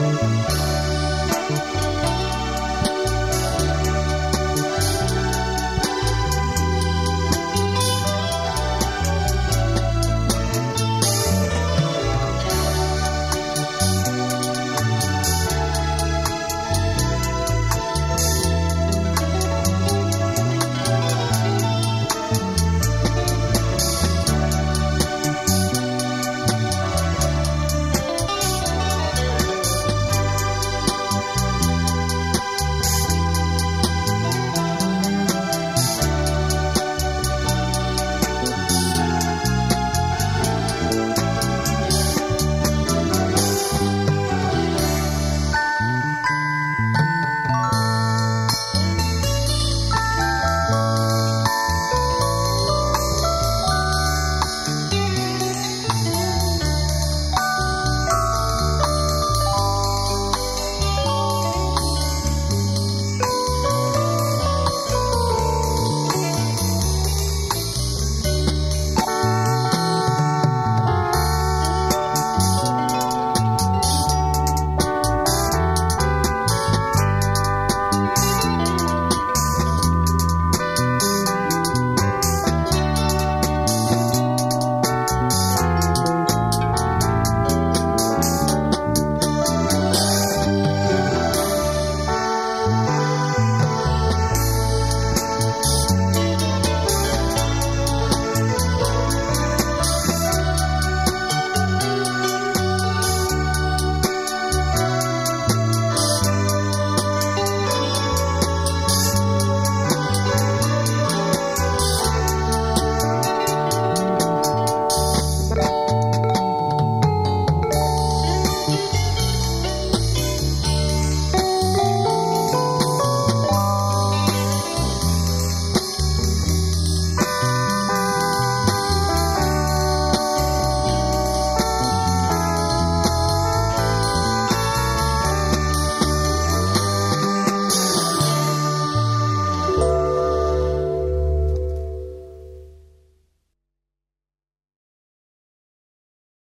you